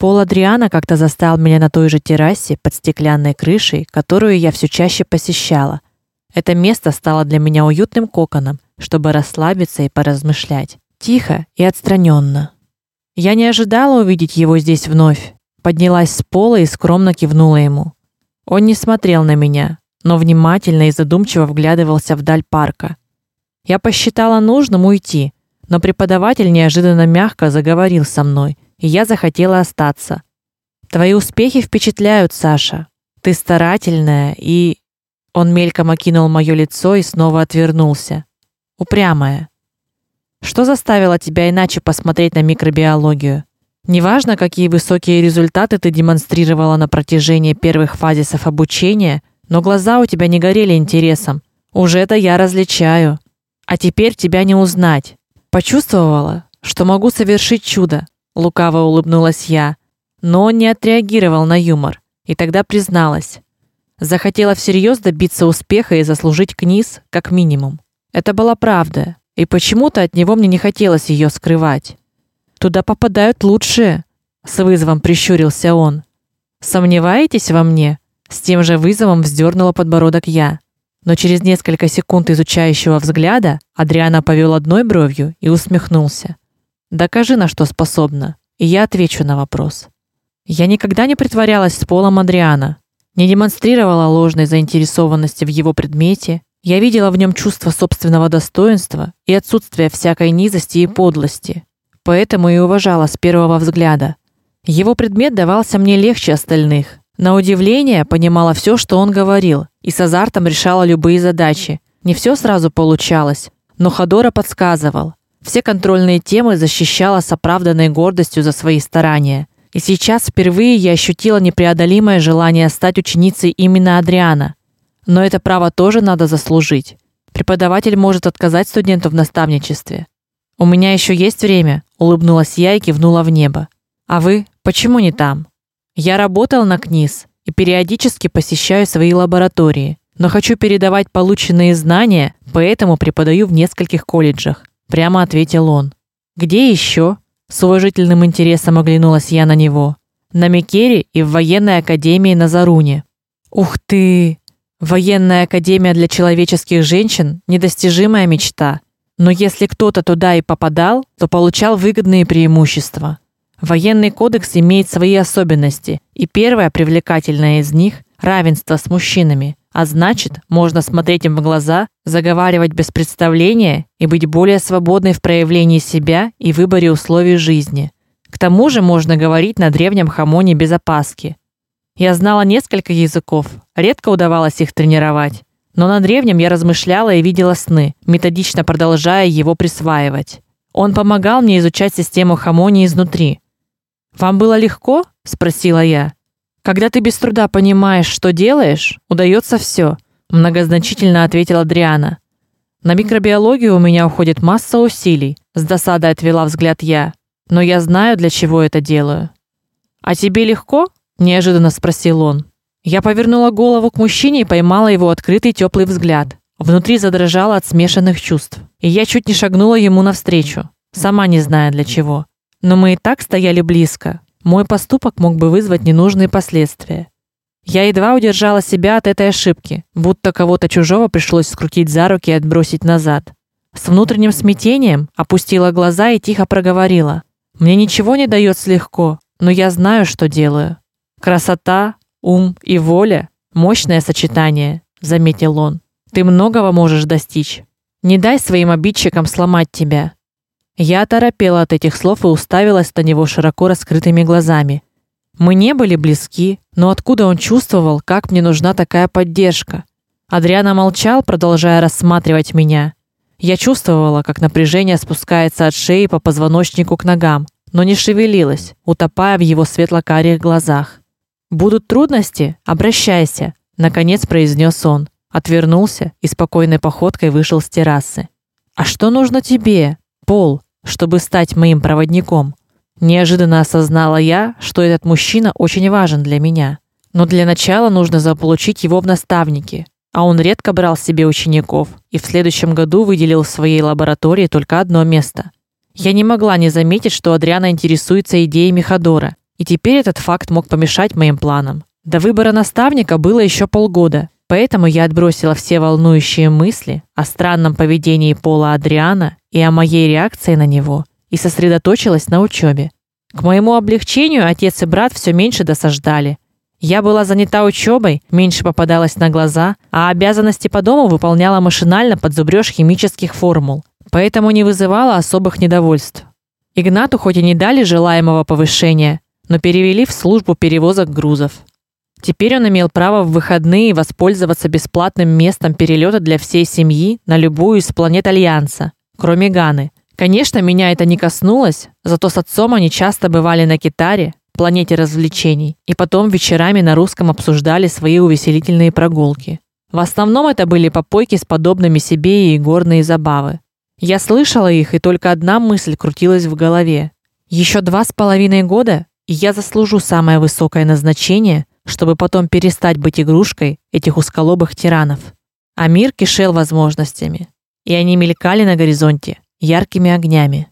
Пол Адриана как-то застал меня на той же террасе под стеклянной крышей, которую я все чаще посещала. Это место стало для меня уютным коконом, чтобы расслабиться и поразмышлять, тихо и отстраненно. Я не ожидала увидеть его здесь вновь. Поднялась с пола и скромно кивнула ему. Он не смотрел на меня, но внимательно и задумчиво вглядывался вдаль парка. Я посчитала нужным уйти, но преподаватель неожиданно мягко заговорил со мной и я захотела остаться. Твои успехи впечатляют, Саша. Ты старательная и Он мельком окинул моё лицо и снова отвернулся. Упрямая. Что заставило тебя иначе посмотреть на микробиологию? Неважно, какие высокие результаты ты демонстрировала на протяжении первых фазисов обучения, но глаза у тебя не горели интересом. Уже это я различаю. А теперь тебя не узнать. Почувствовала, что могу совершить чудо, лукаво улыбнулась я, но он не отреагировал на юмор, и тогда призналась: захотела всерьез добиться успеха и заслужить книз как минимум. Это была правда, и почему-то от него мне не хотелось ее скрывать. Туда попадают лучшие, с вызовом прищурился он. Сомневаетесь во мне? С тем же вызовом вздернула подбородок я. Но через несколько секунд изучающего взгляда Адриана повел одной бровью и усмехнулся. Докажи, на что способна, и я отвечу на вопрос. Я никогда не притворялась с Полом Адриана, не демонстрировала ложной заинтересованности в его предмете. Я видела в нем чувство собственного достоинства и отсутствие всякой низости и подлости. Поэтому и уважала с первого взгляда. Его предмет давался мне легче остальных. На удивление, понимала все, что он говорил, и с азартом решала любые задачи. Не все сразу получалось, но Ходора подсказывал, все контрольные темы защищала с оправданной гордостью за свои старания. И сейчас впервые я ощутила непреодолимое желание стать ученицей именно Адриана. Но это право тоже надо заслужить. Преподаватель может отказать студенту в наставничестве. У меня еще есть время, улыбнулась я и кивнула в небо. А вы почему не там? Я работал на КНИС и периодически посещаю свои лаборатории, но хочу передавать полученные знания, поэтому преподаю в нескольких колледжах прямо ответил он. Где еще? С уважительным интересом оглянулась я на него. На Микере и в военной академии на Заруне. Ух ты! Военная академия для человеческих женщин недостижимая мечта. Но если кто-то туда и попадал, то получал выгодные преимущества. Военный кодекс имеет свои особенности, и первая привлекательная из них равенство с мужчинами. А значит, можно смотреть им в глаза, заговаривать без представления и быть более свободной в проявлении себя и выборе условий жизни. К тому же можно говорить на древнем хамоне без опаски. Я знала несколько языков, редко удавалось их тренировать, но на древнем я размышляла и видела сны, методично продолжая его присваивать. Он помогал мне изучать систему хамони изнутри. Вам было легко? спросила я. Когда ты без труда понимаешь, что делаешь, удается все, многозначительно ответила Адриана. На микробиологию у меня уходит масса усилий, с досадой отвела взгляд я. Но я знаю, для чего это делаю. А тебе легко? неожиданно спросил он. Я повернула голову к мужчине и поймала его открытый теплый взгляд. Внутри задрожало от смешанных чувств, и я чуть не шагнула ему навстречу, сама не зная для чего. Но мы и так стояли близко, мой поступок мог бы вызвать ненужные последствия. Я едва удержала себя от этой ошибки, будто кого-то чужого пришлось скрутить за руки и отбросить назад. С внутренним смятением опустила глаза и тихо проговорила: "Мне ничего не дается легко, но я знаю, что делаю. Красота, ум и воля мощное сочетание", заметил он. "Ты многого можешь достичь. Не дай своим обидчикам сломать тебя. Я оторопела от этих слов и уставилась на него широко раскрытыми глазами. Мы не были близки, но откуда он чувствовал, как мне нужна такая поддержка? Адриана молчал, продолжая рассматривать меня. Я чувствовала, как напряжение спускается от шеи по позвоночнику к ногам, но не шевелилась, утопая в его светло-карих глазах. Будут трудности, обращайся, наконец произнес он. Отвернулся и спокойной походкой вышел с террасы. А что нужно тебе? Пол, чтобы стать моим проводником. Неожиданно осознала я, что этот мужчина очень важен для меня. Но для начала нужно заполучить его в наставники, а он редко брал себе учеников и в следующем году выделил в своей лаборатории только одно место. Я не могла не заметить, что Адриана интересуется идеями Ходора, И теперь этот факт мог помешать моим планам. До выбора наставника было еще полгода, поэтому я отбросила все волнующие мысли о странном поведении Пола Адриана и о моей реакции на него и сосредоточилась на учебе. К моему облегчению отец и брат все меньше досаждали. Я была занята учебой, меньше попадалась на глаза, а обязанности по дому выполняла машинально под зубрёж химических формул, поэтому не вызывала особых недовольств. Игнату хоть и не дали желаемого повышения, но перевели в службу перевозок грузов. Теперь он имел право в выходные воспользоваться бесплатным местом перелета для всей семьи на любую из планет Альянса, кроме Ганы. Конечно, меня это не коснулось, зато с отцом они часто бывали на Китаре, планете развлечений, и потом вечерами на русском обсуждали свои увеселительные прогулки. В основном это были попойки с подобными себе и горные забавы. Я слышала их, и только одна мысль крутилась в голове. Еще два с половиной года, и я заслужу самое высокое назначение, чтобы потом перестать быть игрушкой этих усколобых тиранов. А мир кишел возможностями, и они мелькали на горизонте яркими огнями.